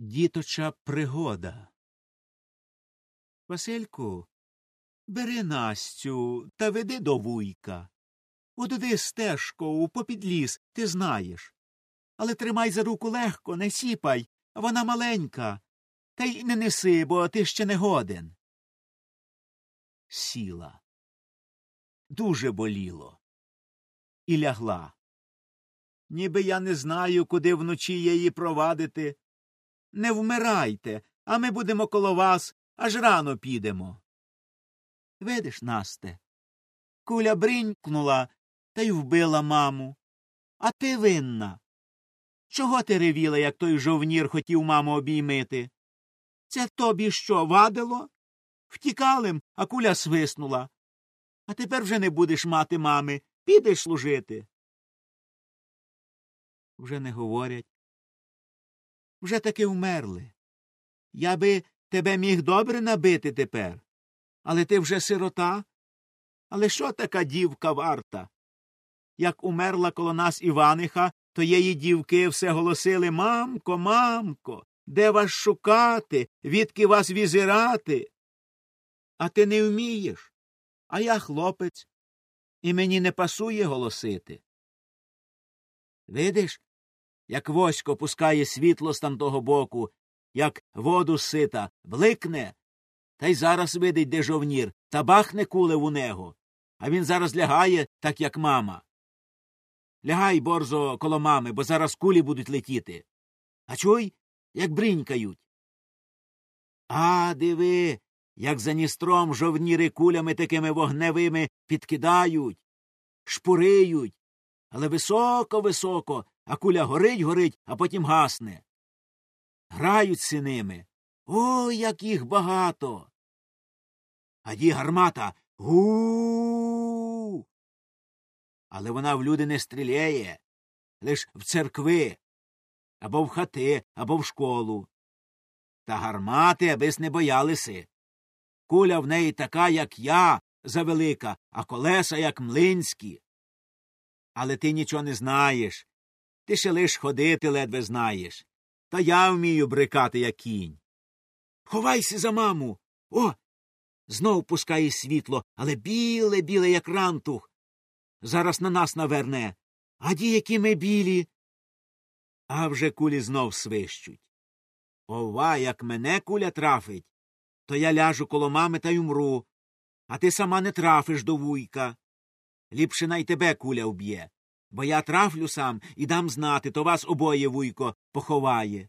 Діточа пригода. Васильку, бери Настю та веди до вуйка. Одуди стежку попід ліс, ти знаєш. Але тримай за руку легко, не сіпай, вона маленька. Та й не неси, бо ти ще не годен. Сіла. Дуже боліло. І лягла. Ніби я не знаю, куди вночі її провадити. Не вмирайте, а ми будемо коло вас, аж рано підемо. Видиш, Насте, куля бринькнула та й вбила маму. А ти винна. Чого ти ревіла, як той жовнір хотів маму обіймити? Це тобі що, вадило? Втікалим, а куля свиснула. А тепер вже не будеш мати мами, підеш служити. Вже не говорять. Вже таки вмерли. Я би тебе міг добре набити тепер. Але ти вже сирота. Але що така дівка варта? Як умерла коло нас Іваниха, то її дівки все голосили Мамко, мамко, де вас шукати, відки вас візирати? А ти не вмієш. А я хлопець, і мені не пасує голосити. Видиш, як восько пускає світло з тамтого боку, як воду сита, бликне, та й зараз видить, де жовнір, та бахне кулев у него, а він зараз лягає, так як мама. Лягай, борзо, коло мами, бо зараз кулі будуть летіти. А чуй, як бринькають. А, диви, як за ністром жовніри кулями такими вогневими підкидають, шпуриють, але високо, високо, а куля горить, горить, а потім гасне. Грають синими. Ой, як їх багато. А ді гармата гу. Але вона в люди не стріляє, лиш в церкви, або в хати, або в школу. Та гармати абись не боялися. Куля в неї така, як я, завелика, а колеса, як млинські. Але ти нічого не знаєш. Ти ще лиш ходити ледве знаєш. Та я вмію брикати, як кінь. Ховайся за маму. О. Знов пускає світло, але біле, біле, як рантух. Зараз на нас наверне. А ді, які ми білі. А вже кулі знов свищуть. Ова, як мене куля трафить, то я ляжу коло мами та й умру, а ти сама не трафиш до вуйка. Ліпше най тебе куля вб'є, бо я трафлю сам і дам знати, то вас обоє вуйко поховає.